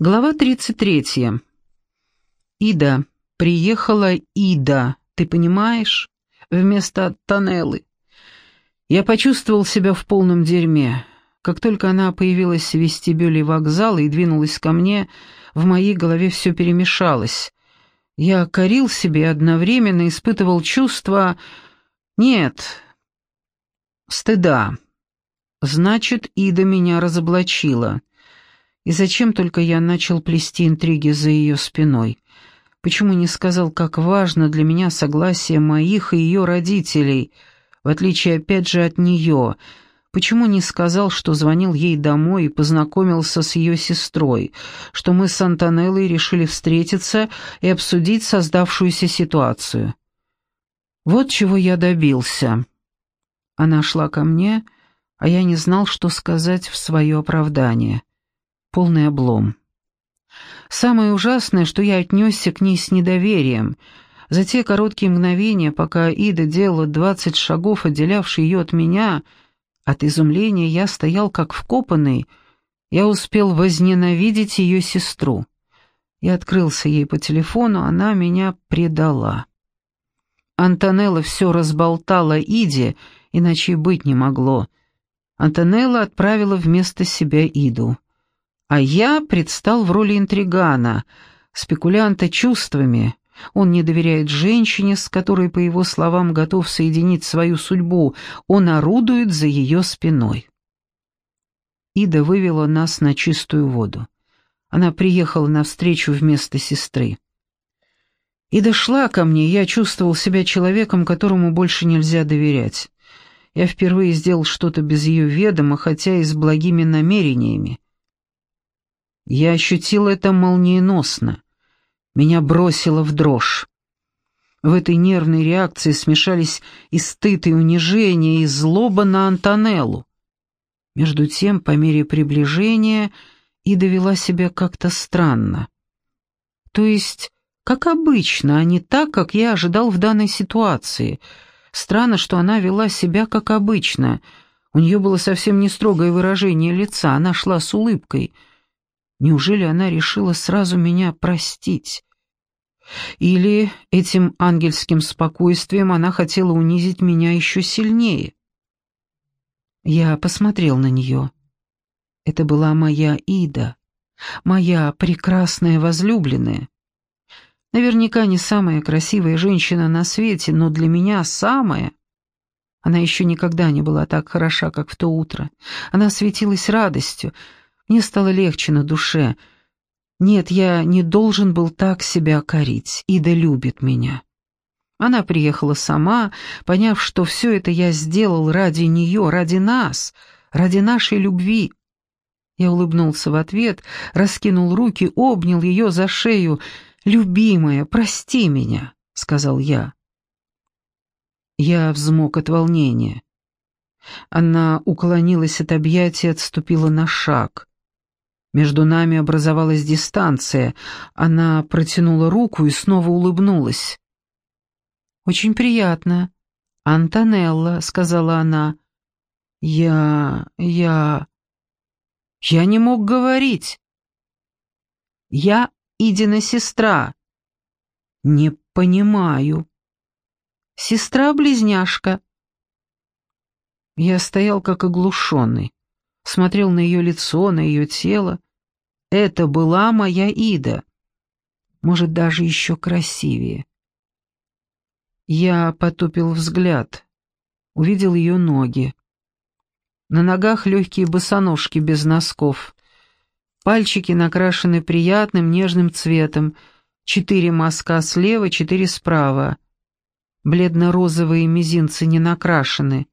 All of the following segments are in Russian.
Глава 33. Ида. Приехала Ида, ты понимаешь? Вместо Тонеллы. Я почувствовал себя в полном дерьме. Как только она появилась в вестибюле вокзала и двинулась ко мне, в моей голове все перемешалось. Я корил себе и одновременно испытывал чувство... Нет, стыда. Значит, Ида меня разоблачила. И зачем только я начал плести интриги за ее спиной? Почему не сказал, как важно для меня согласие моих и ее родителей, в отличие опять же от нее? Почему не сказал, что звонил ей домой и познакомился с ее сестрой, что мы с Антонеллой решили встретиться и обсудить создавшуюся ситуацию? Вот чего я добился. Она шла ко мне, а я не знал, что сказать в свое оправдание полный облом. Самое ужасное, что я отнесся к ней с недоверием. За те короткие мгновения, пока Ида делала двадцать шагов, отделявшие ее от меня, от изумления я стоял как вкопанный, я успел возненавидеть ее сестру. Я открылся ей по телефону, она меня предала. Антонелла все разболтала Иде, иначе и быть не могло. Антонелла отправила вместо себя Иду. А я предстал в роли интригана, спекулянта чувствами. Он не доверяет женщине, с которой, по его словам, готов соединить свою судьбу. Он орудует за ее спиной. Ида вывела нас на чистую воду. Она приехала навстречу вместо сестры. И дошла ко мне, я чувствовал себя человеком, которому больше нельзя доверять. Я впервые сделал что-то без ее ведома, хотя и с благими намерениями. Я ощутил это молниеносно. Меня бросило в дрожь. В этой нервной реакции смешались и стыд, и унижение, и злоба на Антонеллу. Между тем, по мере приближения, и довела себя как-то странно. То есть, как обычно, а не так, как я ожидал в данной ситуации. Странно, что она вела себя как обычно. У нее было совсем не строгое выражение лица, она шла с улыбкой — Неужели она решила сразу меня простить? Или этим ангельским спокойствием она хотела унизить меня еще сильнее? Я посмотрел на нее. Это была моя Ида, моя прекрасная возлюбленная. Наверняка не самая красивая женщина на свете, но для меня самая. Она еще никогда не была так хороша, как в то утро. Она светилась радостью, мне стало легче на душе. Нет, я не должен был так себя корить. Ида любит меня. Она приехала сама, поняв, что все это я сделал ради нее, ради нас, ради нашей любви. Я улыбнулся в ответ, раскинул руки, обнял ее за шею. «Любимая, прости меня», — сказал я. Я взмок от волнения. Она уклонилась от объятия, отступила на шаг. Между нами образовалась дистанция. Она протянула руку и снова улыбнулась. «Очень приятно. Антонелла», — сказала она. «Я... я... я не мог говорить. Я Идина сестра». «Не понимаю». «Сестра-близняшка». Я стоял как оглушенный, смотрел на ее лицо, на ее тело. Это была моя Ида. Может, даже еще красивее. Я потупил взгляд, увидел ее ноги. На ногах легкие босоножки без носков. Пальчики накрашены приятным нежным цветом. Четыре мазка слева, четыре справа. Бледно-розовые мизинцы не накрашены.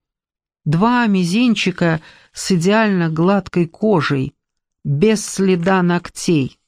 Два мизинчика с идеально гладкой кожей без следа ногтей.